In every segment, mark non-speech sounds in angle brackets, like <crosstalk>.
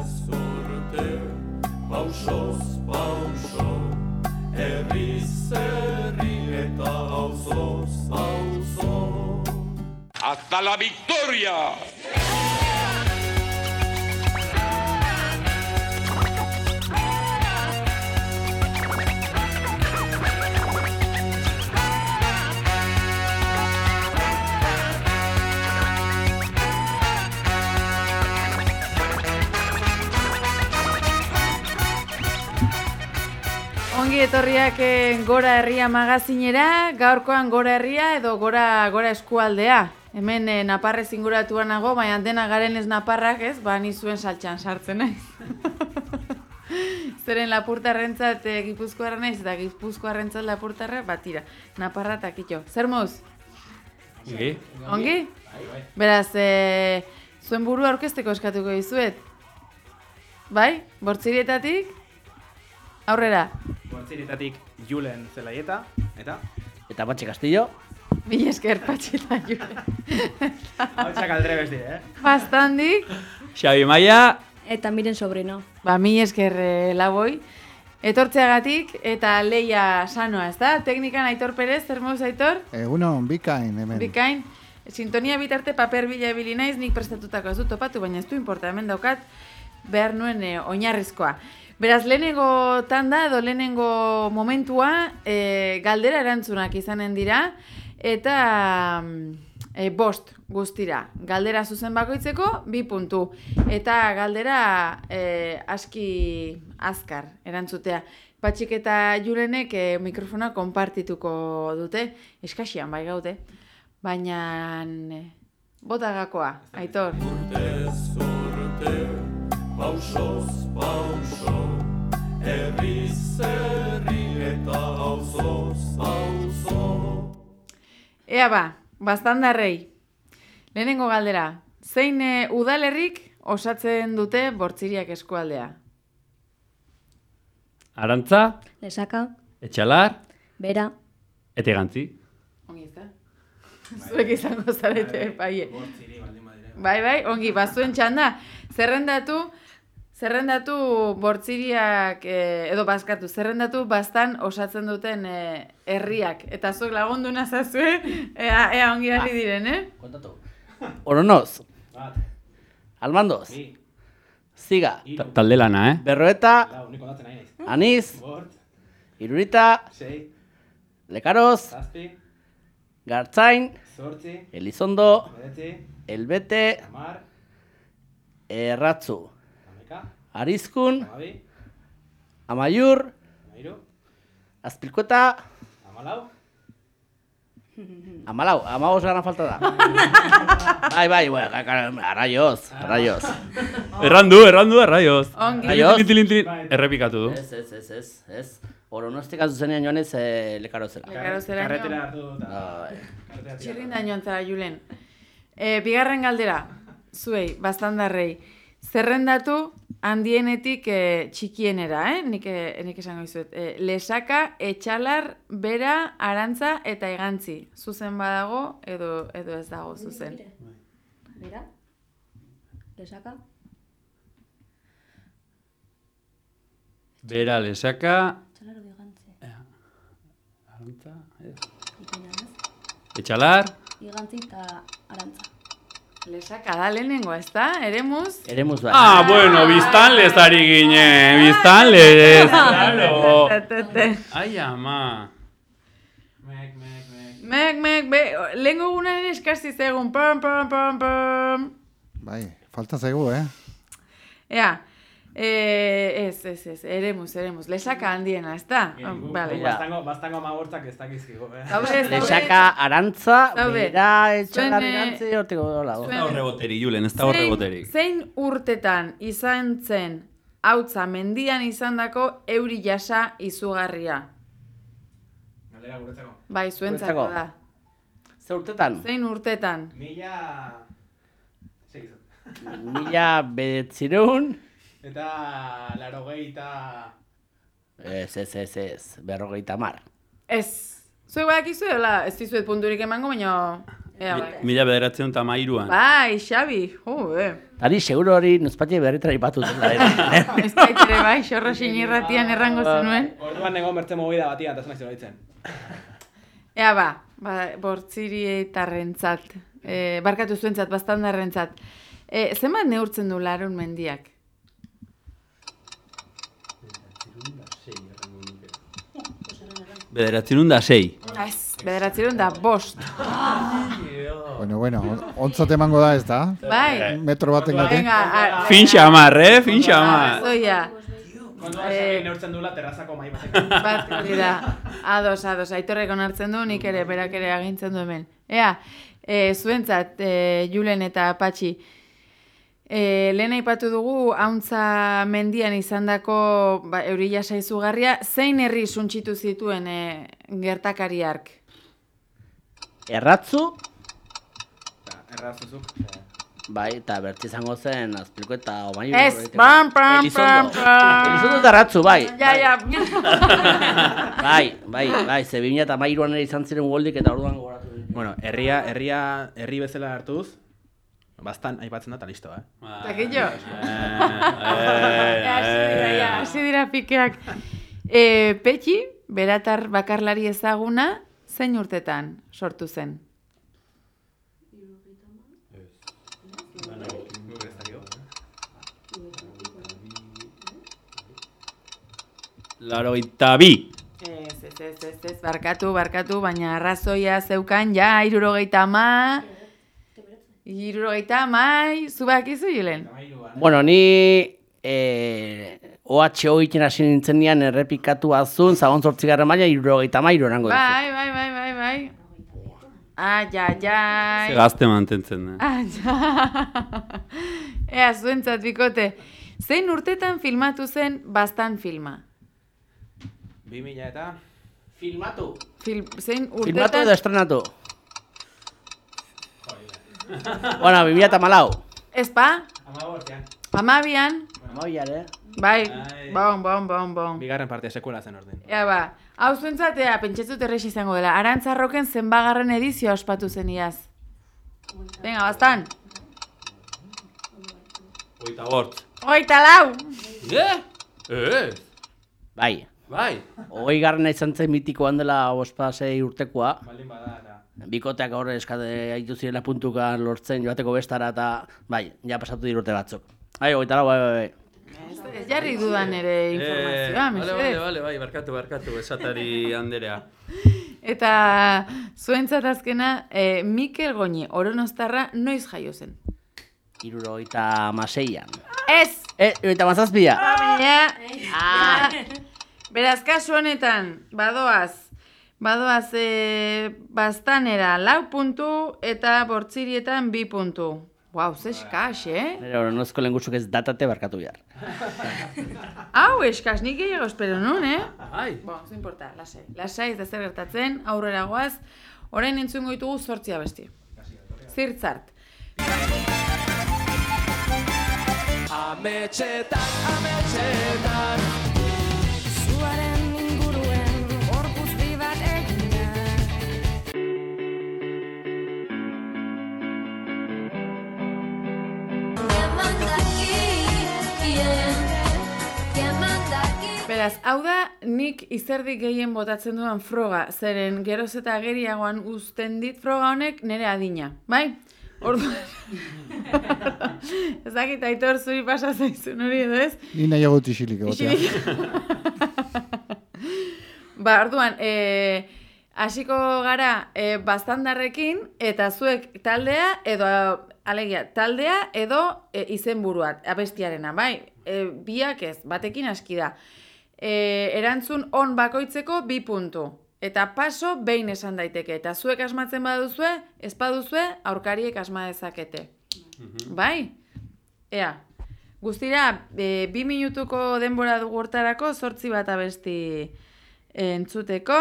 Urtez urte, pausoz pauso, herriz herri eta. ¡Hasta la victoria! Ongi etorriak eh, Gora Herria magazinera, gaurkoan Gora Herria edo Gora, gora Eskualdea. Hemen eh, Naparrez inguratuan nago, baina dena garen ez Naparrak ez, ba ni zuen saltxan sartzen naiz. <laughs> Zeren lapurtarrentzat e, gipuzkoarra naiz eta gipuzkoarrentzat lapurtarra, ba tira, Naparra eta kitxo. Zer moz? Ongi. Ongi? Beraz, e, zuen buru aurkezteko eskatuko dizuet. Bai? Bortzirietatik? Aurrera. Bortziritatik Julen Zelaieta, eta? Eta Patxi Castillo. Mil esker patxeta jure. <laughs> Hautsak aldrebes dire, eh? Bastandik. Xabi Maia, Eta miren sobrino. Ba, mil esker eh, laboi. Etortzeagatik eta leia sanoa, ez da? Teknikan Aitor Perez, zer moz Aitor? Egunon, bikain, hemen. Bikain. Sintonia bitarte paper bila ibili naiz, nik prestatutako ez dut topatu, baina ez du importa, hemen daukat behar nuen eh, oinarrizkoa. Beraz, lehenengo tanda edo lehenengo momentua eh, galdera erantzunak izanen dira, eta eh, bost guztira. Galdera zuzen bakoitzeko, bi puntu. Eta galdera eh, aski azkar erantzutea. Patxik eta Julenek eh, mikrofona konpartituko dute, eskasian bai gaude. Baina botagakoa, Aitor. Urtez urte, pausoz pauso, herriz herri eta auzoz auzo. Ea ba, bastandarrei. Lehenengo galdera, zein eh, udalerrik osatzen dute bortziriak eskualdea? Arantza, Lesaka, Etxalar, Bera, eta Egantzi. Ongi ez da? <laughs> Zuek izango zarete, bai. Bai, bai, ongi, bazuen txanda. Zerrendatu, zerrendatu bortziriak, eh, edo bazkatu, zerrendatu bastan osatzen duten eh, herriak. Eta zuek lagundu nazazue, ea, ea ongi ari diren, eh? Kontatu. Oronoz. Bat, Almandoz. bi, Ziga. Ta- Talde lana, eh? Berroeta. lau, nik ondatzen nahi naiz. Aniz. Bort, Irurita. sei, Lekaroz. zazpi, Gartzain. zortzi, Elizondo. bedetzi, Elbete. hamar, Erratzu. Hamaika, Arizkun. hamabi, Amaiur. Azpilkueta. hamalau, <laughs> Amalau. Amabos gana falta da. <laughs> bai, bai, bai. Arraioz. Arraioz. <laughs> Errandu, errandu, erraioz. Ongi. Tilin, tilin, tilin. Errepikatu du. Ez, ez, ez, ez, ez. Oronostik azuzenean joan ez eh, lekarozela. Lekarozera Karretera hartu dut. Bai. Txirrin da joan zara, Julen. E, bigarren galdera, zuei, bastandarrei. Zerrendatu handienetik e, txikienera, eh? Nik, e, nik esango dizuet. E, lesaka, etxalar, bera, arantza eta egantzi. Zuzen badago edo, edo ez dago zuzen. Bera, Lesaka, Bera, lesaka, Txalaro Igantzi, Arantza, ez. Ipuinanaz, Etxalar, Igantzi eta Arantza. Lesaka da lehenengo, ez da? Eremuz? Eremuz bai. Ah, bueno, biztanlez ari ginen, biztanlez, claro. Te, te, te. Ai, ama. Mek, mek, mek. Mek, mek, be, lehengo gunaren eskasi zegun, pam, pam, pam, pam. Bai, falta zaigu, eh? Ea, eh, ez, ez, ez, eremuz, eremuz, lesaka handiena, ez da? Ah, Vale. Ja. Bastango, bastango amagortzak ez dakizkigo, eh? Daude, daude. Lesaka, arantza, Daude. bera, eh, igantzi, hortiko dola. Ez da horreboterik, Julen, ez da horreboterik. Zein urtetan izan zen hautza mendian izandako euri jasa izugarria? Galdera guretzako. Bai, zuentzako da. Ze urtetan? Zein urtetan? Mila... Mila bedetzireun. Eta laro eta... Ez, ez, ez, ez, berrogeita mar. Ez. Zuek badakizu edo ez dizuet punturik emango, baina... Ea, bai. Mila bederatzen eta mairuan. Bai, Xabi, jo, eh. Tari seguro hori nuzpatxe berritara ipatu zela <laughs> ere. Ez baitere bai, xorro sinirratian errango zenuen. Orduan nengo mertze movida batian, eta ez naiz oroitzen. Ea ba, ba bortzirietarrentzat, e, barkatu zuentzat, bastandarrentzat. E, zenbat neurtzen du larun mendiak? Bederatzen da sei. Ez, bederatzerun da bost. Bueno, bueno, on- ontzat emango da ez da? Bai, Metro baten gati. venga, a- Fin xamar, eh? Fin xamar. Arrazoia. Kontua Eh. eh, neurtzen dula terrazako mai batek. <laughs> Bat, hori da. Ados, ados, aitorrek onartzen du, nik ere, berak ere agintzen du hemen. Ea, e, zuentzat, e, Julen eta Patxi, e, lehen aipatu dugu, hauntza mendian izandako ba, eurila saizugarria, zein herri suntxitu zituen e, gertakariark? Erratzu, Errazuzuk. bai, eta bertzi izango zen, azpilko eta omairu. Ez, pam, pam, pam, pam. Elizondo eta erratzu, bai. Ja, ja. <laughs> Bai, bai, bai, ze 2000 eta mairuan ere izan ziren goldik eta orduan gogoratu. Bueno, herria, herria, herri bezala hartuz, bastan aipatzen da eta listo, eh? Takillo. <laughs> Eh, Hasi dira, ja, hasi dira pikeak. E, Petxi, beratar bakarlari ezaguna, zein urtetan sortu zen? Laro eta bi. Ez, ez, ez, ez, ez, barkatu, barkatu, baina arrazoia zeukan, ja, irurogeita ama, irurogeita amai, zubak izu, Julen? Bueno, ni eh, OHO egiten hasi nintzen nian errepikatu azun, zagon zortzigarren maila, irurogeita mairu erango duzu. Bai, bai, bai, bai, bai. Ai, ai, ai. Gazte mantentzen da. Ah, ja. Ea, zuentzat bikote. Zein urtetan filmatu zen bastan filma? 2000 eta... Filmatu. Fil, zein Filmatu urtetan... edo estrenatu. <laughs> bueno, 2000 eta malau. Ezpa? Ama bortzean. Amabian? Amabian, eh? Bai, bon, bon, bon, bon. Bigarren partia sekuela zen ordin. Ea ba, hau zuentzatea, pentsatzut errex izango dela. Arantzarroken zenbagarren edizioa ospatu zen iaz. Venga, bastan. Oita bort. Oita lau! Eh? Eh? Bai. Bai. Hogei garrena izan zen mitikoan dela ospasei urtekoa. Baldin bada. Bikoteak horre eskade haitu zirela puntuka lortzen joateko bestara eta bai, ja pasatu dirute batzuk. Bai, hogeita lau, bai, bai, bai. Ez, jarri dudan ere informazioa, Eh, vale, mesedez. vale, vale, bai, barkatu, barkatu, esatari <laughs> anderea. Eta zuentzat azkena, eh, Mikel Goñi, oronostarra, noiz jaio zen? Irurogeita maseian. Ez! Eh, irurogeita mazazpia. Baina, ah, beraz, kasu honetan, badoaz, badoaz, e, bastanera lau puntu eta bortzirietan bi puntu. Guau, ze eskas, eh? Nire horonozko lengutsuk ez datate barkatu behar. <laughs> Hau, eskas, nik gehiago espero nun, eh? Ai. Bo, ez importa, lasai. Lasai, ez da zer gertatzen, aurrera goaz, orain entzungo ditugu zortzia besti. Zirtzart. Ametxetan, ametxetan Beraz, hau da, nik izerdik gehien botatzen dudan froga, zeren geroz eta geriagoan uzten dit froga honek nire adina, bai? Orduan, <laughs> ez dakit aitor zuri pasa zaizun hori edo ez? Ni nahiago isilik egotea. <laughs> ba, orduan, e, hasiko gara e, bastandarrekin eta zuek taldea edo alegia, taldea edo e, izenburuat, abestiarena, bai? E, biak ez, batekin aski da. E, erantzun on bakoitzeko bi puntu. Eta paso behin esan daiteke. Eta zuek asmatzen baduzue, ez baduzue, aurkariek asma dezakete. Bai? Ea. Guztira, e, bi minutuko denbora dugu hortarako, zortzi bat abesti entzuteko,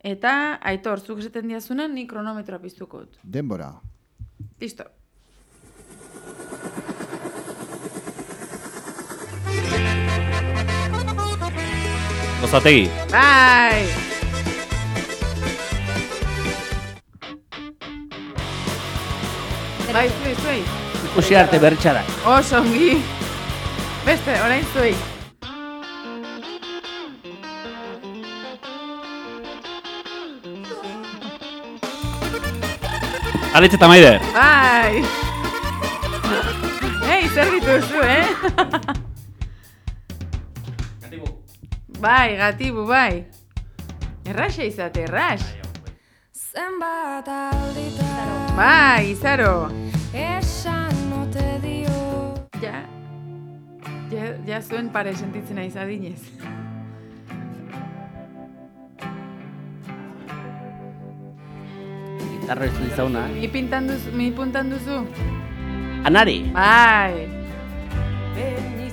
eta aitor, zuk esaten diazunan, ni kronometroa piztuko dut. Denbora. Listo. Gozategi. Bai! Bai, zuei, zuei. Ikusi arte bertxara. Oso ongi. Beste, orain zuei. Aritz eta maider. Bai. Hei, zer dituzu, eh? <laughs> Bai, gatibu, bai. Erraxa izate, errax. Zenbat alditan Bai, izaro. Esan ote dio Ja, ja, ja zuen pare sentitzen naiz adinez. Gitarra ez dizauna. Mi pintan duzu, mi puntan duzu? Anari. Bai.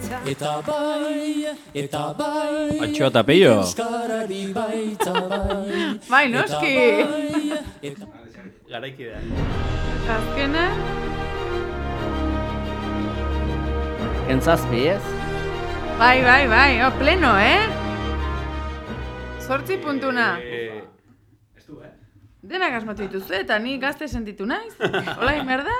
Eta bai, eta bai Atxo eta peio. Euskarari baita bai Bai, noski. Eta Garaikidea. Azkena, Entzazpi, ez? bai, bai, bai, oh, pleno, eh? Zortzi puntuna. Eh, ez du, eh? Denak asmatu dituzu eta ni gazte sentitu naiz. Hola, merda?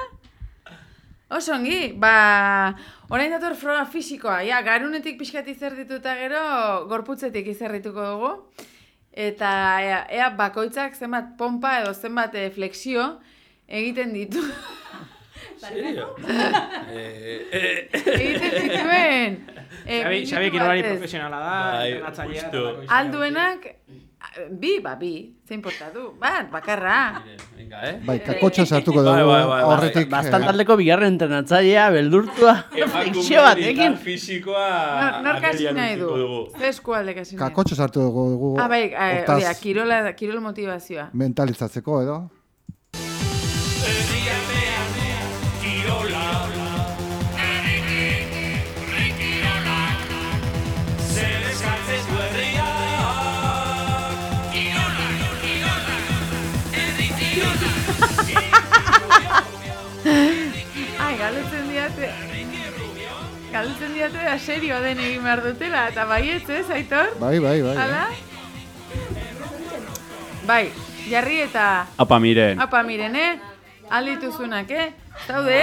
Oso ongi, ba, orain dator froga fisikoa, ja, garunetik pixkat izerdituta eta gero, gorputzetik izerdituko dugu. Eta ea, ea bakoitzak zenbat pompa edo zenbat eh, flexio egiten ditu. <laughs> Serio? <laughs> eh, egiten dituen. eh, Xabi, minutu Xabi kirolari profesionala da, Bai, bakoitza- Alduenak, bi, ba, bi, zein porta du, bat, bakarra. Venga, eh? Bai, kakotxa sartuko dugu Bai, bai, bai, bai. horretik. Bastan eh, taldeko bigarren entrenatzailea, beldurtua, <laughs> flexio batekin. fisikoa Nor, nork hasi agerian nahi du? Ze eskualdek hasi nahi? Kakotxa sartu dugu. dugu Ah, bai, eh, kirola, kirol motivazioa. mentalizatzeko edo. Galdetzen diate da serio den egin behar dutela, eta baietz, ez, Aitor? Bai, bai, bai. Hala? Bai, jarri eta... Apa, miren. Apa, miren, eh? Aldituzunak, eh? Zaude,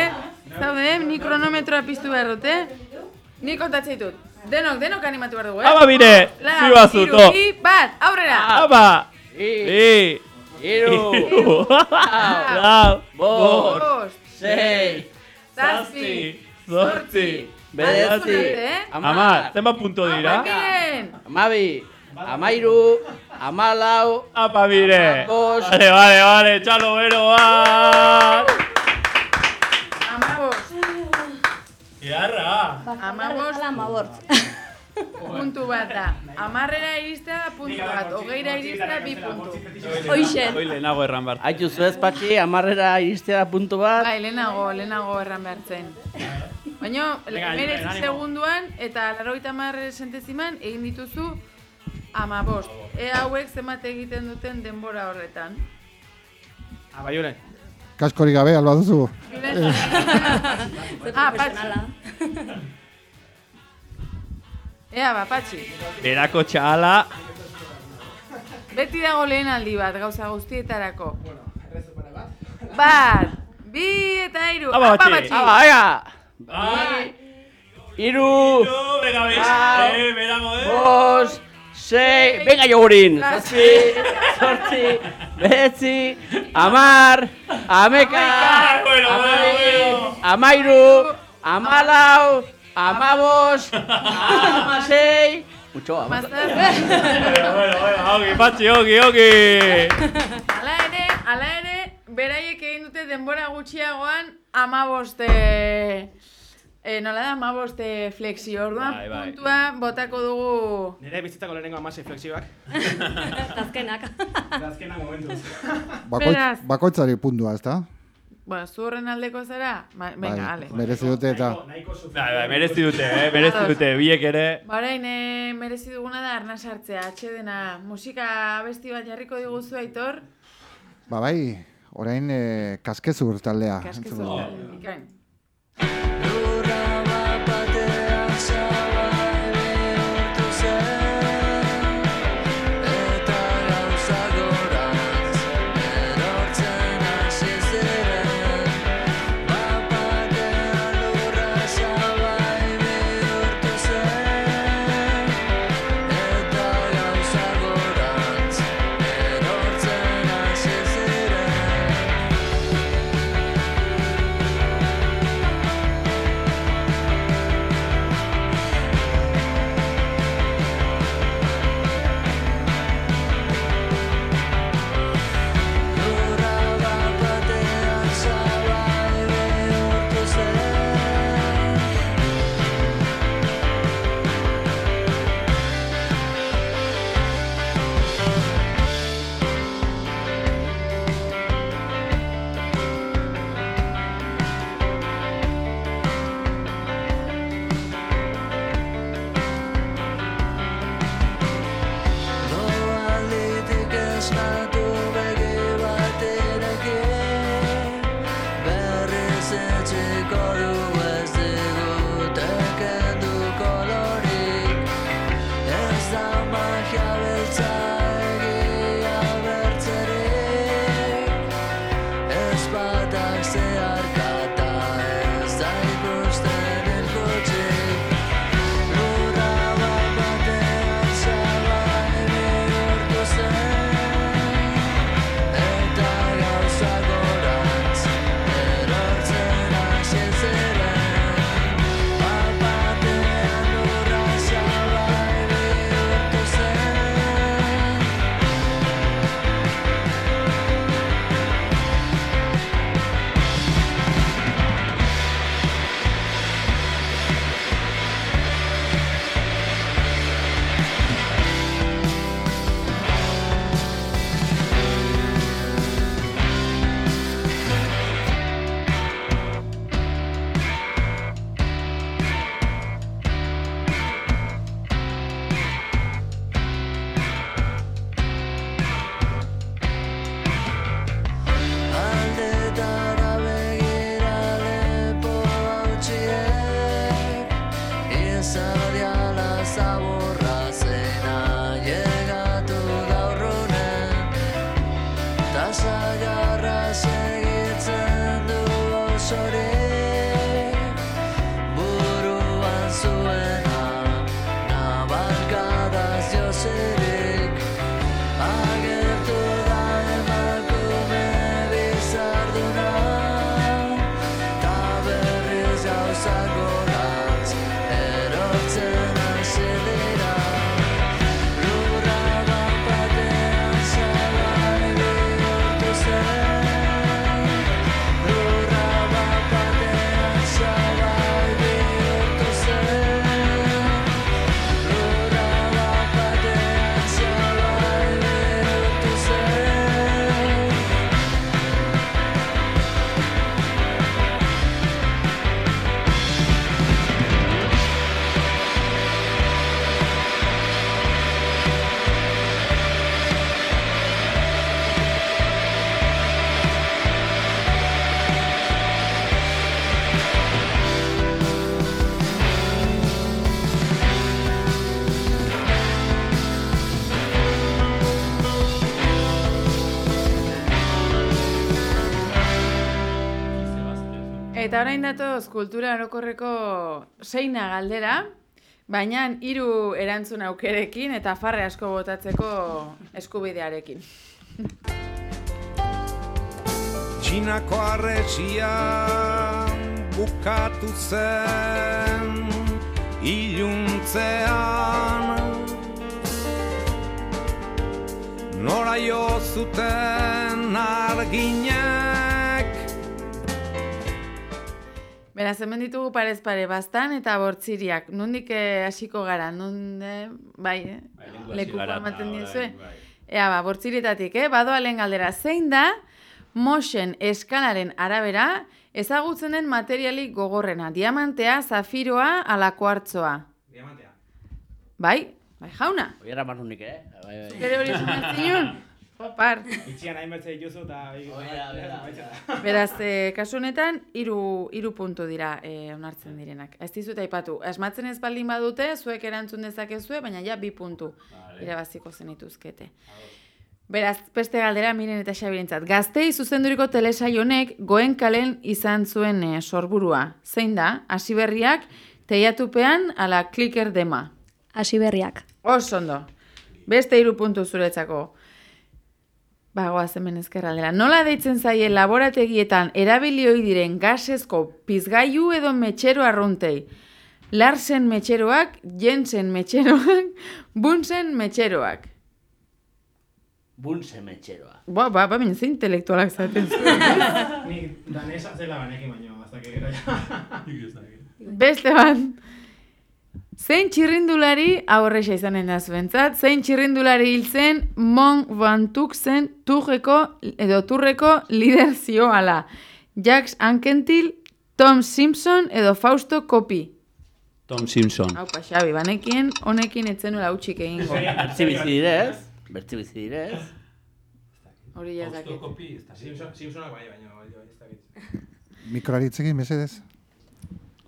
zaude, ni kronometroa piztu behar dute. Ni kontatzen ditut. Denok, denok animatu behar dugu, eh? Apa, mire. Lau, Zi bazu, hiru, to. bi, bat, aurrera! Apa. I, I. iru, Lau. bost, Bost, sei, zazpi, Zortzi. Bederatzi, eh? Ama, zenbat punto dira? Amabi, amairu, amalau, Apa, mire. Bost. Vale, vale, vale. Txalo, bero, bat. Amabost, Iarra. Amabost. Bezala amabortz. Puntu bat da. Amarrera iristea puntu bat, hogeira iristea bi puntu. Hoxe. Hoi lehenago erran behar. Haitu zuez, patxi, amarrera iristea puntu bat. Bai, lehenago, lehenago erran behar zen. Baina, meretzi segunduan eta laroita marre senteziman egin dituzu amabost. Ea hauek zenbat egiten duten denbora horretan. Ah, bai, Julen. Kaskorik gabe, alba duzu. <laughs> ah, patxi. Ea, ba, patxi. Berako txala. Beti dago lehen aldi bat, gauza guztietarako. Bat, bi eta Apa, Patxi. patxi. Aba, ega! Bai. Iru, Venga, bez. Eh, berago, eh. bost, sei, venga jogurin! Zazpi, sortzi, behetzi, amar, ameka, bueno, bueno, bueno. amairu, amalau, amabos, amasei, Mucho, ama. Mazazpi. Bueno, bueno, bueno, ogi, patxi, ogi, ogi. Hala ere, hala ere, beraiek egin dute denbora gutxiagoan amaboste... E, nola da, amaboste flexio. Orduan, Bai, bai. puntua botako dugu... Nire bizitzako lehenengo amasei flexioak. <laughs> Azkenak. Azkena momentuz. Bakoitzari puntua, ezta? Bueno, zu horren aldeko zara? Ba, venga, ale. merezi dute eta... Bai, bai, merezi dute, eh, merezi dute, biek ere. Ba, Orain, e, merezi duguna da arna sartzea, atxedena. Musika abesti bat jarriko diguzu, Aitor. Ba bai, orain eh, kaskezur taldea. Kaskezu. entzungo dugu. Orain datoz kultura orokorreko seina galdera, baina hiru erantzun aukerekin eta farre asko botatzeko eskubidearekin. <laughs> Txinako arresia bukatu zen iluntzean Nora jo zuten arginek Beraz, hemen ditugu parez pare bastan eta bortziriak. Nundik eh, hasiko gara, nun, eh, bai, eh? lekuko ematen diezue. Ea, ba, bortzirietatik, eh? Badoa lehen galdera, zein da Mosen eskalaren arabera ezagutzen den materialik gogorrena? Diamantea, zafiroa, ala kuartzoa? Diamantea. Bai? Bai, jauna? Oiera marrunik, eh? Bai, bai. Gero hori? <laughs> Popar. Itxian hainbetze dituzu eta... Oiera, oiera. Beraz, eh, kasu honetan, hiru hiru puntu dira eh, onartzen direnak. Ez dizut aipatu. Asmatzen ez baldin badute, zuek erantzun dezakezue, baina ja bi puntu irabaziko zenituzkete. Beraz, beste galdera miren eta xabirentzat. Gaztei zuzenduriko telesai honek goen kalen izan zuen eh, sorburua. Zein da? Hasiberriak teiatupean ala kliker dema. Hasi berriak. Oso ondo. Beste hiru puntu zuretzako. Bagoaz hemen ezkerraldera. Nola deitzen zaie laborategietan erabili ohi diren gasezko pizgailu edo metxero arruntei? Larsen metxeroak, Jensen metxeroak, <laughs> Bunsen metxeroak. Bunse metxeroa. Ba, ba, ba, baina ze intelektualak zaten zuen. <laughs> Nik danesa zela banekin baino, hasta que gero ja. Beste bat. Zein txirrindulari, aurrexa izanen da zuentzat, zein txirrindulari hil zen Mon Van Tuxen turreko, edo turreko lider zioala. Jax Ankentil, Tom Simpson edo Fausto Kopi. Tom Simpson. Hau pa, Xabi, banekien, honekin etzenuela utxik egingo. <laughs> Bertzi bizi direz. Bertzi bizi direz. Hori ja dakit. Simpson, Simpsonak bai, baino, ez dakit. Mikroaritzekin, mesedez.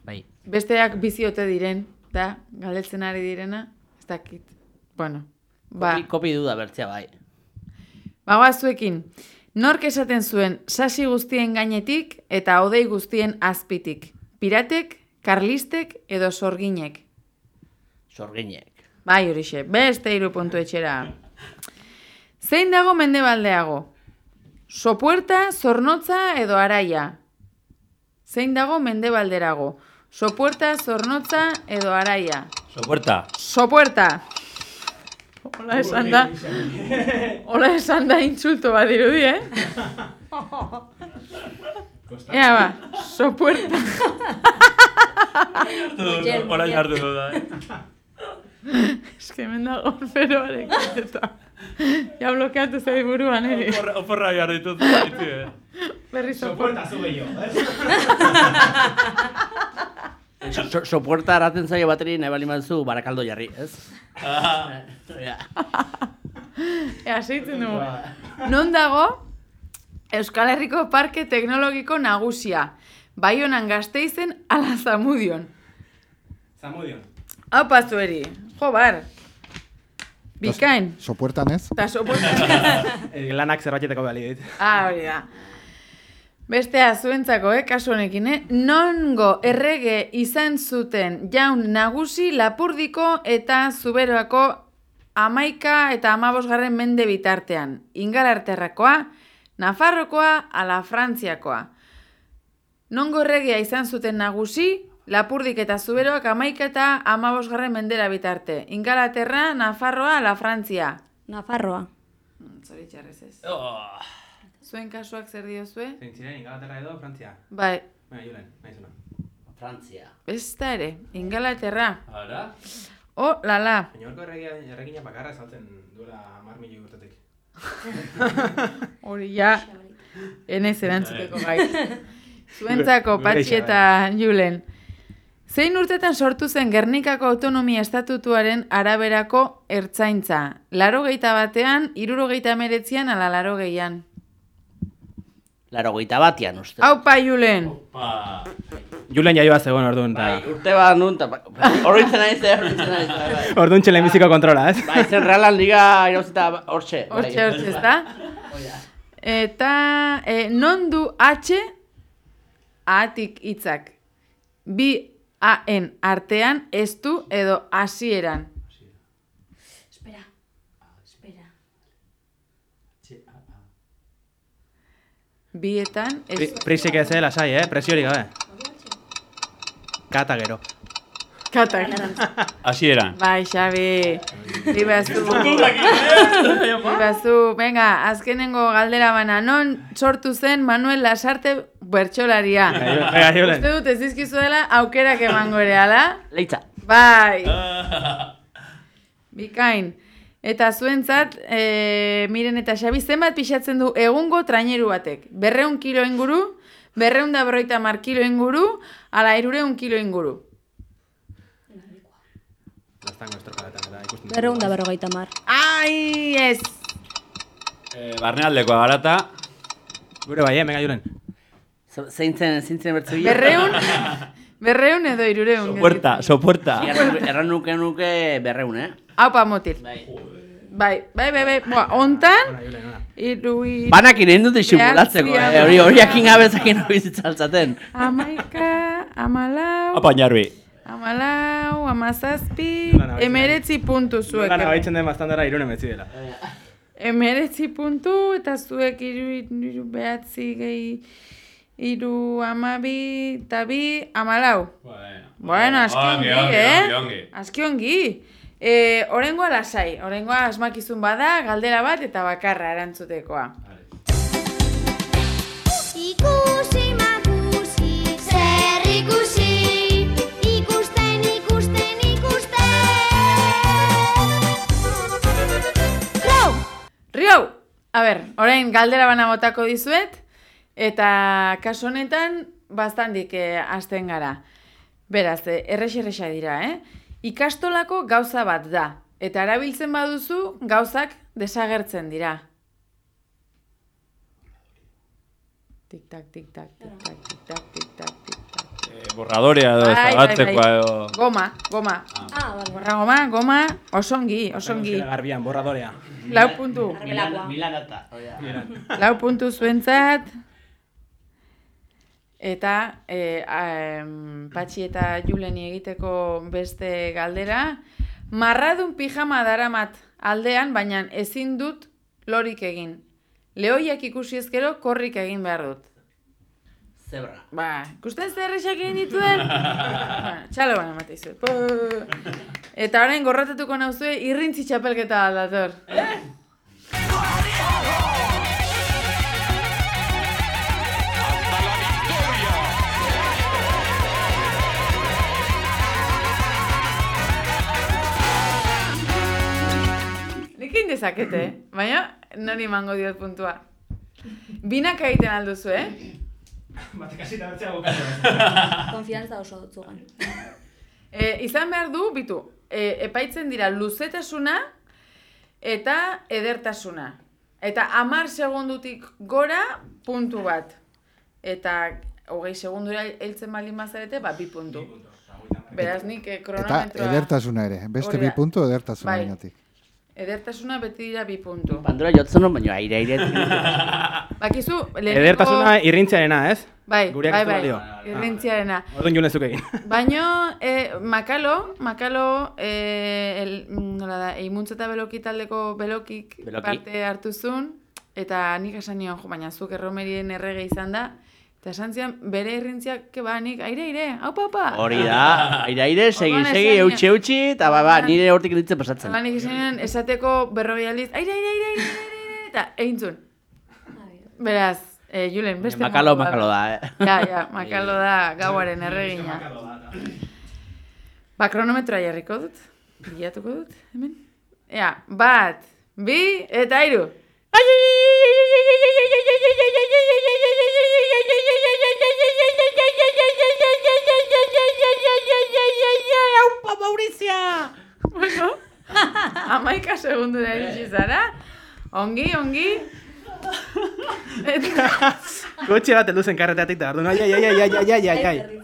Bai. Besteak biziote diren, da, galdetzen ari direna, ez dakit. Bueno, ba, Kopi, kopi duda bertzea bai. bagoa zuekin. Nork esaten zuen sasi guztien gainetik eta odei guztien azpitik. Piratek, karlistek edo sorginek. Sorginek. Bai, horixe, beste hiru puntu etxera. Zein dago mendebaldeago? Sopuerta, zornotza edo araia? Zein dago mendebalderago? Sopuerta, zornotza edo araia? Sopuerta. Sopuerta! Hola esan da. Hola esan da insulto bat dirudi, eh? Ea ba, sopuerta. Hartu du da, eh? Ez que hemen dago orferoarekin eta... Ja blokeatu zei buruan, eri. Oporra- Oporra behar ditut. ditu, eh? Berri sopuerta. Soporta zu gehiago, So, <laughs> so, sopuerta araten zaio bateri nahi bali manzu barakaldo jarri, ez? <laughs> Ah. Ea, zeitzen dugu. Non dago Euskal Herriko Parke Teknologiko nagusia? Baionan gazteizen ala zamudion. Zamudion. Hau pazueri. Jo, bar. Bikain. Sopuertan ez? Eta sopuerta. Eh, <laughs> <laughs> lanak zerbaitetako bali dit. Ah, hori da. Bestea zuentzako, eh, kasu honekin, eh? Nongo errege izan zuten jaun nagusi Lapurdiko eta Zuberoako amaika eta amabosgarren mende bitartean. Ingalarterrakoa, Nafarrokoa, ala Frantziakoa. Nongo erregea izan zuten nagusi, Lapurdik eta Zuberoak amaika eta amabosgarren mendera bitarte. Ingalaterra, Nafarroa, ala Frantzia. Nafarroa. Zoritxarrez ez. Oh. Zuen kasuak zer diozue? Zein ziren, Ingalaterra edo, Frantzia. Bai, Baina, Julen, nahi zuna. Frantzia. ez da ere, Ingalaterra. Ara? Oh, lala. Baina horko erregia, erregina bakarra saltzen duela mar milioi urtetik. <laughs> Hori ja, enez erantzuteko gai. <laughs> Zuentzako, Patxi eta Julen. Zein urtetan sortu zen Gernikako Autonomia Estatutuaren araberako ertzaintza? Laro geita batean, iruro geita meretzian, ala laro geian. Laro goita batian uste. Haupa, Julen! Pa. Julen jaioa zegoen orduan, Bai, urte bat nun, eta... Horritzen naiz, eh, horritzen naiz, bai, bai. Orduan txelen biziko kontrola, ez? Bai, zen realan liga irauzita hortxe. bai. Hortxe, hortxe, ezta? Eta, eh, non du H atik hitzak. Bi aen artean ez du edo hasieran. Bietan ez Pri- Prisik ez lasai, eh? Presiorik gabe. Kata gero. Katak. <laughs> Hasieran. Bai, Xabi. Ibazu. <laughs> Ibazu. <laughs> Venga, azkenengo galdera bana. Non sortu zen Manuel Lasarte bertxolaria? Uste dut ez dizkizuela aukerak emango ere, ala? Leitza. Bai. Bikain. Eta zuentzat, e, miren eta Xabi, zenbat pixatzen du egungo traineru batek? Berreun kilo inguru, berreun da berroita mar kilo inguru, ala irureun kilo inguru. Berreun da berrogeita mar. Ai, ez! Eh, barnealdekoa garata. Gure bai, eh? Venga, Julen. Ze- Zeintzen, zeintzen bertze bila? Berreun, <laughs> berreun edo irureun. Sopuerta, sopuerta. Erran, nuke nuke berreun, eh? Haupa motil. Bai. Bai, bai, bai, bai. Boa, ontan, iru, iru, Banak iren dute simulatzeko, Behatzi, eh? Hori hori jakin gabezakin hori zitzaltzaten. amaika, amalau, Apa, Oinarbi. amalau, amazazpi, emeretzi puntu zuek. Gana baitzen den bastandara irunen betzi dela. Emeretzi puntu, eta zuek iru, iru behatzi gehi, iru amabi, eta bi, amalau. Bueno, aski ongi, eh? Aski ongi. E, orengoa lasai, orengoa asmakizun bada, galdera bat eta bakarra erantzutekoa. Ikusi makusi, zer ikusi, ikusten, ikusten, ikusten. Lau! Rio! A ber, orain galdera bana botako dizuet, eta kasu honetan bastandik eh, hasten gara. Beraz, eh, errex errexa dira, eh? Ikastolako gauza bat da, eta erabiltzen baduzu gauzak desagertzen dira. Tik-tak, tik-tak, tik-tak, tik-tak, tik-tak, tik-tak. Eh, borradorea edo Bai, bai, zabatzekoa bai. edo... Goma, goma. Ah, bale. Borra goma, goma, osongi, osongi. Garbian, borradorea. Lau puntu. Milan, Milanata. hori da. Lau puntu zuentzat. Eta e, em, Patxi eta Juleni egiteko beste galdera. Marradun pijama daramat aldean, baina ezin dut lorik egin. Lehoiak ikusi ezkero korrik egin behar dut. Zebra. Ba, ikusten zer errexak egin dituen? <laughs> ba, txalo izuet. Po. Eta orain gorratatuko nauzue irrintzi txapelketa aldator. Hasta egin dezakete, baina nori emango diot puntua. Binak egiten alduzu, eh? Batek hasita bertzea bukatu. Konfiantza oso dut zugan. E, izan behar du, bitu, e, epaitzen dira luzetasuna eta edertasuna. Eta amar segundutik gora puntu bat. Eta hogei segundura heltzen baldin bazarete, ba, bi puntu. Beraz nik eh, Eta kronometroa... edertasuna ere. Beste bi da. puntu edertasuna Bai. Edertasuna beti dira bi puntu. Bandura jotzen hon, baina aire aire. <laughs> Bakizu, lehenengo... Edertasuna irrintziarena, ez? Bai, Gureak bai, bai, balio. irrintziarena. Orduan Julen zuk egin. <laughs> Baino, eh, makalo, makalo, eh, el, mm, nola da, eimuntz eta beloki taldeko belokik Beloki. parte hartu zuen, eta nik esan nion, jo, baina zuk erromerien errege izan da, eta esan zian, bere errintziak, ke ba, nik, aire, aire, haupa, haupa. Hori da, aire aire, segi, segi, esan eutxi, eutxi, eta ba, ba, nire hortik ditzen pasatzen. Ba, nik nion, esateko berrogei aldiz, aire, aire, aire, aire, aire, aire, eta egin zuen. Beraz, eh, Julen, beste Makalo, modu makalo da, eh. Ja, ja, makalo da gauaren erregina. Ba, kronometroa jarriko dut. Bilatuko dut, hemen. Ea, bat, bi, eta hiru. Aupa, Maurizia! Bueno, amaika segundu da iritsi zara. Ongi, ongi. Eta, Kotxe bat heldu zen karreteatik da, ai, ai, ai, ai, ai, ai, ai, ai.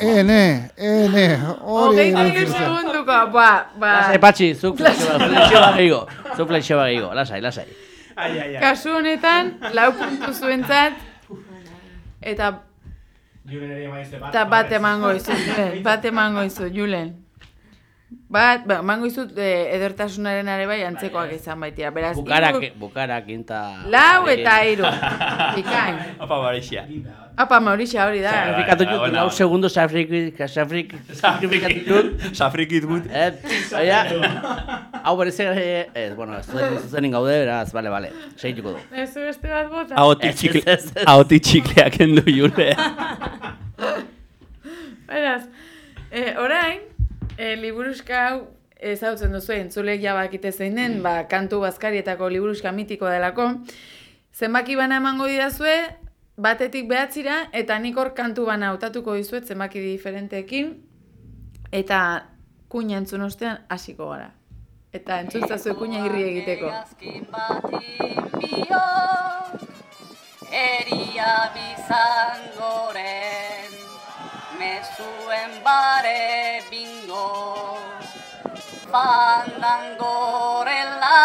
Ene, ene, hori Hogeita hiru erantzun zen. segunduko, ba, ba. Lasai, patxi, zuk flexio bat, gehiago. Zuk flexio bat gehiago, lasai, lasai. Ai, ai, ai. Kasu honetan, lau puntu zuentzat, eta, Julen ere maizte bat. eta bat emango izu, Julen, bat emango izu, Julen. Bat, ba, mango izut e, edertasunaren are bai antzekoak bai, bai. izan baitia. Beraz, bukarak, iru... bukarak inta... Lau eta iru. <laughs> Bikain. Apa Maurixia. Apa Maurixia hori da. Zafrikatu jut, bai, lau segundu zafrikik, zafrik, zafrikatu jut. Zafrikit gut. Et, oia, hau berezik, eh, ez, bueno, zuzenin gaude, beraz, bale, bale, segituko du. Ez beste bat bota. Hauti txikleak endu julea. <laughs> eh, liburuska hau ezautzen duzu entzulek ja bakite zein den, ba, kantu bazkarietako liburuska mitikoa delako. Zenbaki bana emango didazue, batetik behatzira, eta nik hor kantu bana hautatuko dizuet zenbaki diferenteekin, eta kuña entzun ostean hasiko gara. Eta entzun zazue kuña irri egiteko. Eria bizangoren, mezuen bare bingo, fandangorela,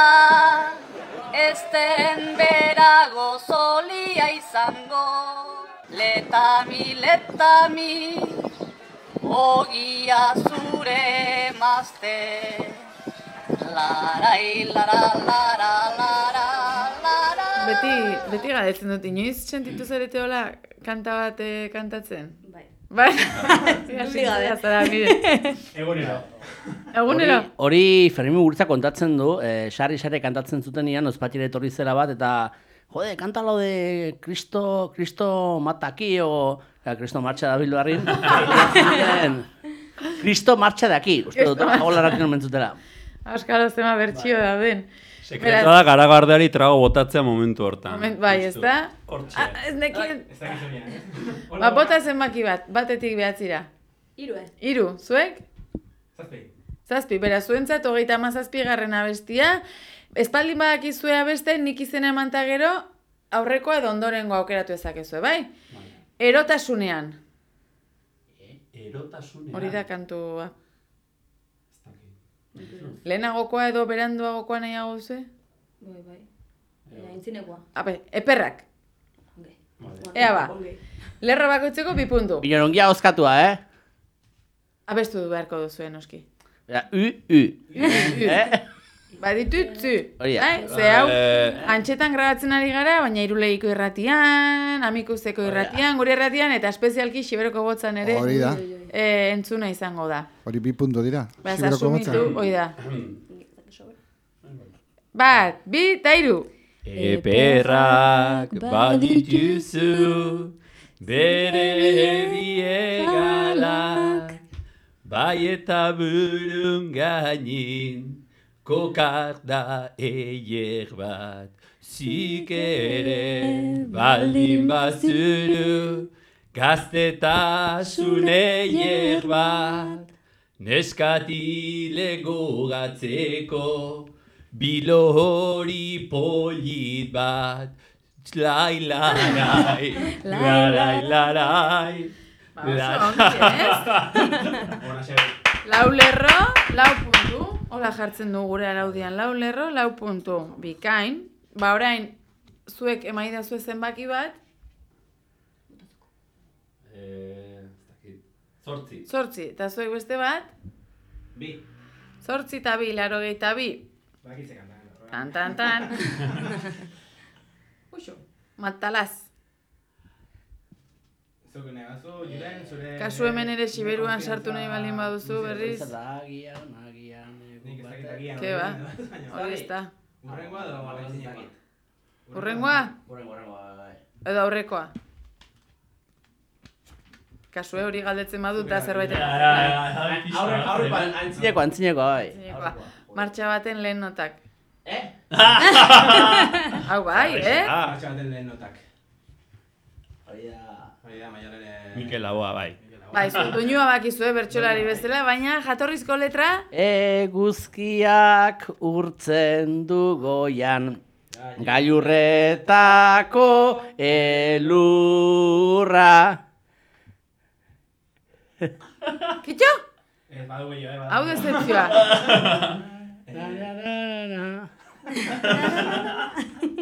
esten berago zolia izango, letami, letami, ogia zure mazte. Larai, lara, lara, lara, lara. Beti, beti galdetzen dut, inoiz sentitu zarete hola kanta bat eh, kantatzen? Bai. Bai, <laughs> Egunero. Egunero. Hori Fermin Gurtza kontatzen du, eh, xarri xarri kantatzen zuten ian, ospatire etorri zera bat, eta jode, kantalo de Kristo, Kristo mataki, o eh, Kristo martxa da bildu <laughs> Kristo martxa daki, uste dut, hola rakin mentzutera. Auskalo zema bertxio da den. Sekretua da garagardeari trago botatzea momentu hortan. Moment, bai, ez da? Hortxe. Ah, ez nekien... Ez dakizunean. <laughs> Ba, bota zenbaki bat, batetik behatzira. Hiru, eh? Hiru, zuek? Zazpi. Zazpi, bera, zuentzat hogeita hamazazpi garren abestia. Espaldin badakizue abeste, nik izena eman gero, aurrekoa edo ondorengo aukeratu ezakezue, bai? Erotasunean, Erotasunean. hori da kantua. Lehenagokoa edo beranduagokoa nahiago ze? Bai, bai. Ea, intzinekoa. Ape, eperrak. Okay. Ea ba, lerro bakoitzeko bi puntu. Binorongia oskatua, eh? Abestu du beharko duzu noski. Bera, u, u. eh? Baditu zu. Hori da. Bai, ze hau, antxetan grabatzen ari gara, baina iruleiko irratian, amikuzeko irratian, gure irratian, eta espezialki xiberoko botzan ere Hori da. Eh, entzuna izango da. Hori bi puntu dira. Beraz, motza. asumitu, hoi da. <clears throat> Bat, bi, eta hiru. Eperrak badituzu bere biegalak Bai eta burun gainin kokar da eier bat Zik ere baldin bazuru gaztetasun eier bat Neskatile gogatzeko bilo hori polit bat Lai, larai, larai, larai Ba, oso ongi, ez? Lau lerro, lau puntu. Hola jartzen du gure araudian. Lau lerro, lau puntu. Bikain. Ba orain, zuek emaidazu zenbaki bat, Zortzi. zortzi. Eta zuek beste bat, Bi. zortzi eta bi, laro gehieta bi. Bakitze kantan. Tan, tan, tan. <laughs> Uxo. Matalaz. Zuk negazu, Julen, zure... Kasu hemen ere Siberuan sartu nahi baldin baduzu berriz. Agian, agian, Nik ez dakit agian. Ke ba, hori ez da. Urrengoa gaitzinekoa? Urrengoa? Urrengo, urrengo, bai. Edo aurrekoa? Kasue hori galdetzen badut da zerbait. Aurre, aurre, antzineko, antzineko, bai. Martxa baten lehen notak. Eh? <laughs> Hau bai, eh? Ah, martxa baten lehen notak. Hori da... Hori da, maialere... Mikel Laboa, bai. Bai, zutuñua bakizue bertsolari bezala, baina jatorrizko letra Eguzkiak urtzen du goian, gailurretako elurra. Kitxo? Ez, badu gehiago, eh, badu. Hau decepzioa.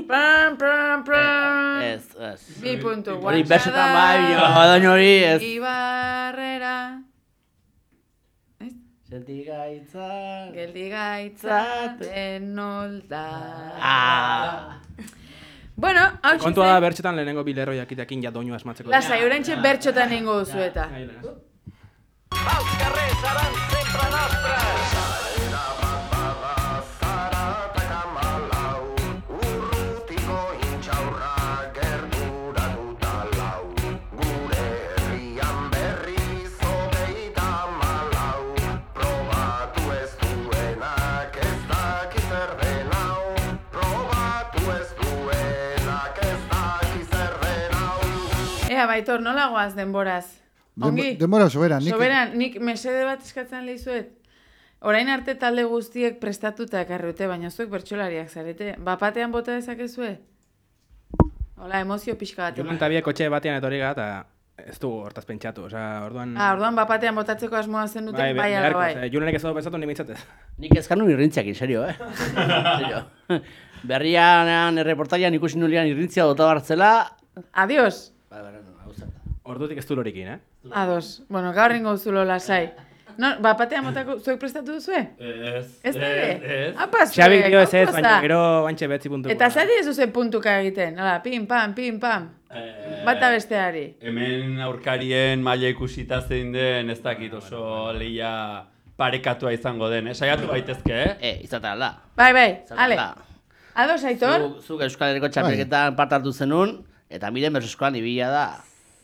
Pram, pram, pram. Ez, ez. Bi puntu. Hori bersetan bai, hori, ez. Ibarrera. Geldi gaitza denolda. Ah. Bueno, hau Kontua da bertxetan lehenengo bilerro jakitekin ja doinu asmatzeko. Lasai, oraintxe bertxotan ingo duzu eta. Aus carrers seran sempre nostres. Ea, baitor, nola cada denboraz? Ongi? Denbo- denbora soberan, nik- Soberan, nik mesede bat eskatzen lehizuet. Orain arte talde guztiek prestatuta ekarri dute, baina zuek bertsolariak zarete. Bapatean bota dezakezue? Hola, emozio pixka bat. Julen tabiek kotxe batean etorri gara, eta ez du hortaz pentsatu, osea, orduan... Ah, orduan bapatean botatzeko asmoa zen duten, bai, be- ala bai. osea, Julenek ez du pensatu, ni mintzatez. Nik ez kanun irrintziak, in serio, eh? <laughs> serio. Berrianean, erreportaian ikusi nulian irrintzia dota hartzela... Adios! Ba, ba, no. Ordutik ez du lorikin, eh? Ados. Bueno, gaur ingo zulo lasai. No, bapatean botako, zuek prestatu duzue? Ez, Ez ere? ez. Apa, zuek, dio ez ez, baina gero bantxe betzi puntu. Eta zari ez duzen puntuka egiten, nola, pim, pam, pim, pam. Eh, Bata besteari. Hemen aurkarien maila ikusita zein den, ez dakit oso leia parekatua izango den, eh? Saiatu gaitezke, eh? Eh, izatea da. Bai, bai, ale. Ados, Aitor? Zuk, zuk Euskal Herriko txapelketan parte hartu zenun, eta miren bersoskoan ibila da.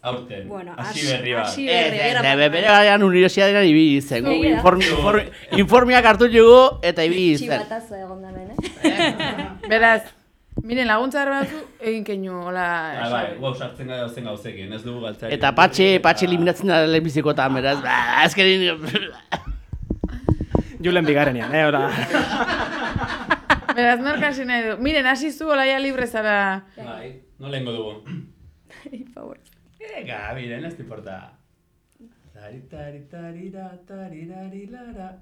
Aurten, Bueno, hasi hasi- berri bat. hasi Ez, berri, bat- bere garaian unibertsitatean ibili zen. inform, inform, informiak hartu jugu eta ibili zen. Txibatazo egon da hemen, eh? Beraz, miren laguntza batzu egin keinu, hola. Bai, bai, guau sartzen gara zen gauzekin, ez dugu galtzari. Eta patxe, patxe eliminatzen da lehenbizikotan, beraz, ba, azkenin... Julen bigarrenean, eh, ora. Beraz, nork hasi nahi du. Miren, hasi zu olaia libre zara. Bai, no lehengo dugu. Ai, Ega, miren, ez te importa. Tari, tari, tarira, tarirari, lara.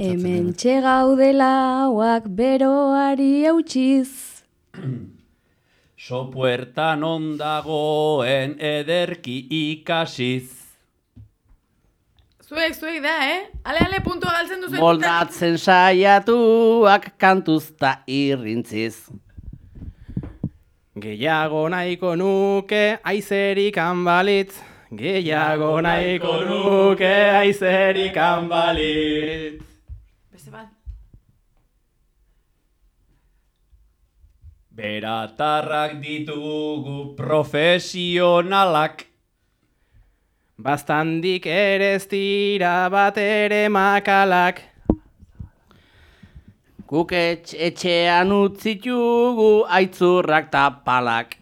Hemen txegaudela hauak beroari eutxiz. Sopuertan ondagoen ederki ikasiz. Zuek, zuek da, eh? Ale, ale, puntua galtzen duzu. Moldatzen saiatuak kantuzta irrintziz. Gehiago nahiko nuke aizerik hanbalitz. Gehiago nahiko nuke aizerik hanbalitz. Beste bat. Beratarrak ditugu profesionalak. Bastandik ere ez dira bat ere makalak. Guk etx, etxean utzitugu aitzurrak tapalak.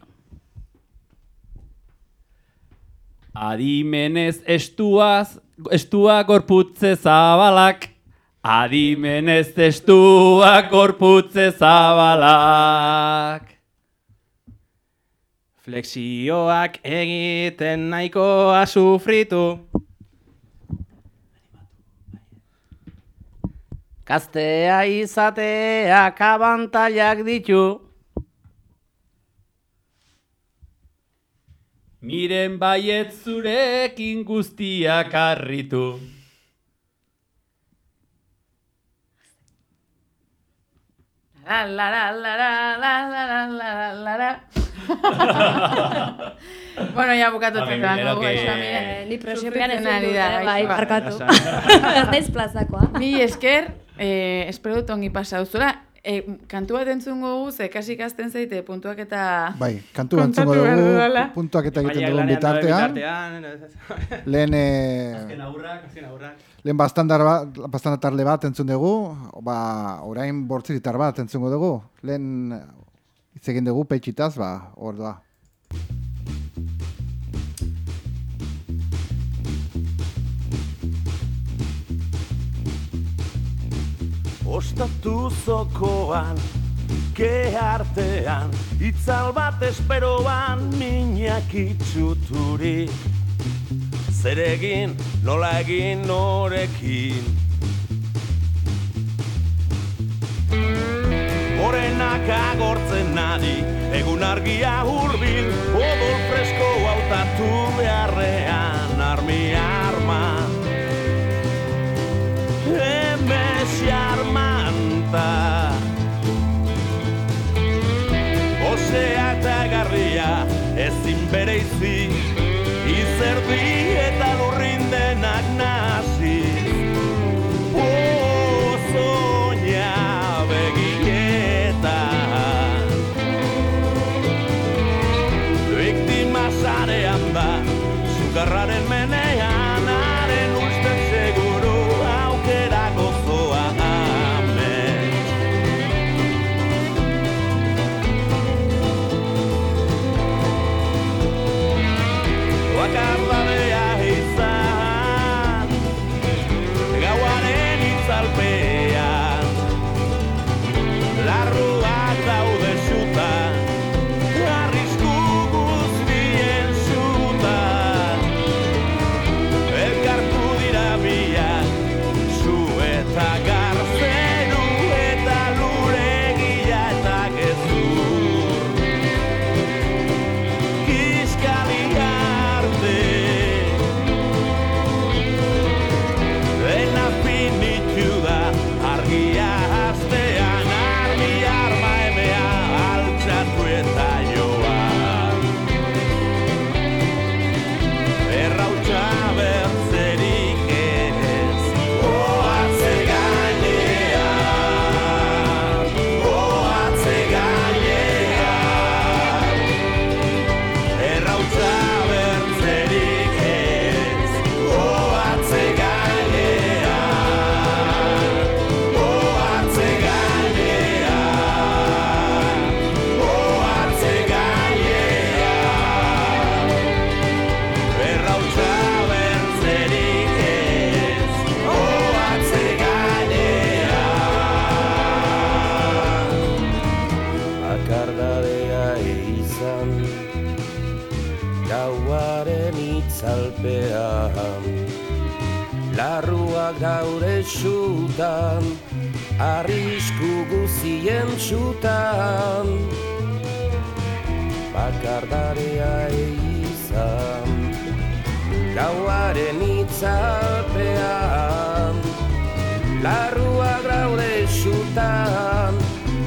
Adimenez estuaz, estua gorputze zabalak. Adimenez estua gorputze zabalak. Flexioak egiten nahikoa sufritu. Gaztea izateak abantailak ditu. Miren baiet zurekin guztiak harritu. La, la, la, la, la, la, la, la, la, la, la. bueno, ya bukatu Ba, Eh, Ni presiopean ez dut, eh, bai, barkatu. Naiz plazakoa. Ni esker, eh, espero dut ongi pasa duzula. E, kantu bat entzungo gu, ze kasi ikasten zaite puntuak eta... Bai, kantu Kontatu entzungo dugu, puntuak eta egiten Maiek dugun bitartean. bitartean, <laughs> Lehen, eh, Azken aurrak, azken aurrak. lehen bastandar bat, bastandatarle bat entzun dugu, ba, orain bortziritar bat entzungo dugu. Lehen eh, hitz egin dugu peitxitaz, ba, hor. Ostatu zokoan, ke artean, itzal bat esperoan minak itxuturi. Zer egin, nola egin norekin. Morenak agortzen nadi, egun argia hurbil, odol fresko hautatu beharrean Garria ezin bere izi Izerdi eta lurrin denak nazi Bakardarea izan. Gauaren itzalpean Larruak gaude xutan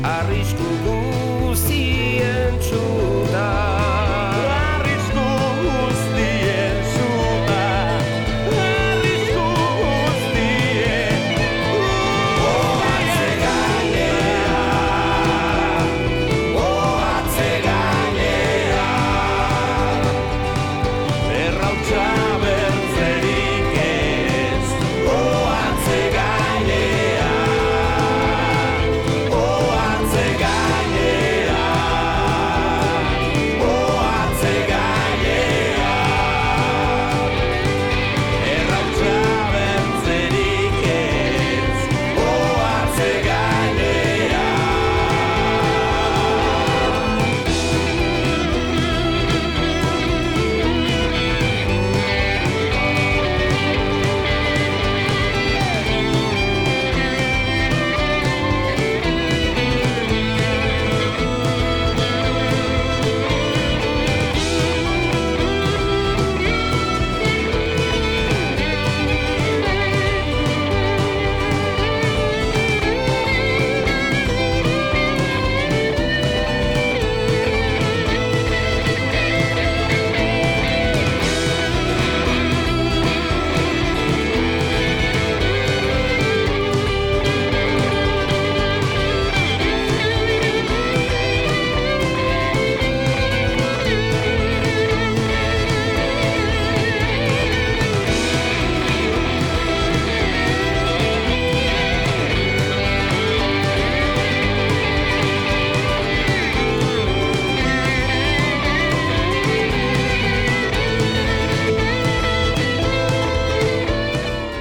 Arrisku guzien txutan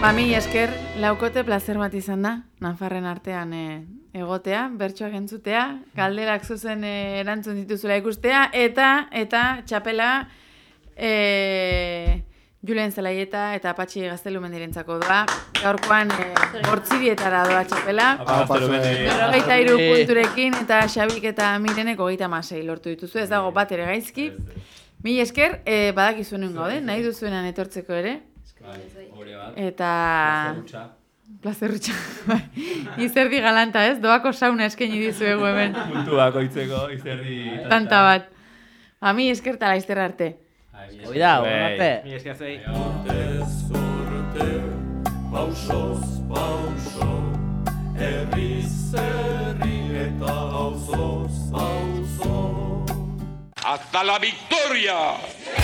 Ba, mi esker, laukote placer bat izan da, Nafarren artean e, egotea, bertsoak entzutea, galderak zuzen e, erantzun dituzula ikustea, eta, eta, txapela, e, Julen Zelaieta eta Patxi Gaztelu mendirentzako doa. Gaurkoan, e, bortzirietara doa txapela. Berrogeita iru punturekin eta Xabik eta Mirenek hogeita masei lortu dituzu, ez dago bat ere gaizki. Mi esker, e, badakizu nuen gaude, nahi duzuenan etortzeko ere. Eta... Plazerrutxa. bai. Izerdi galanta ez, doako sauna eskaini dizuegu hemen. Puntu bakoitzeko, izerdi... Tanta bat. Ba, mi esker eta laizter arte. Hoi da, hon arte. Mi esker zei. Pausoz, pauso, herriz herri eta auzoz, auzo. ¡Hasta la victoria!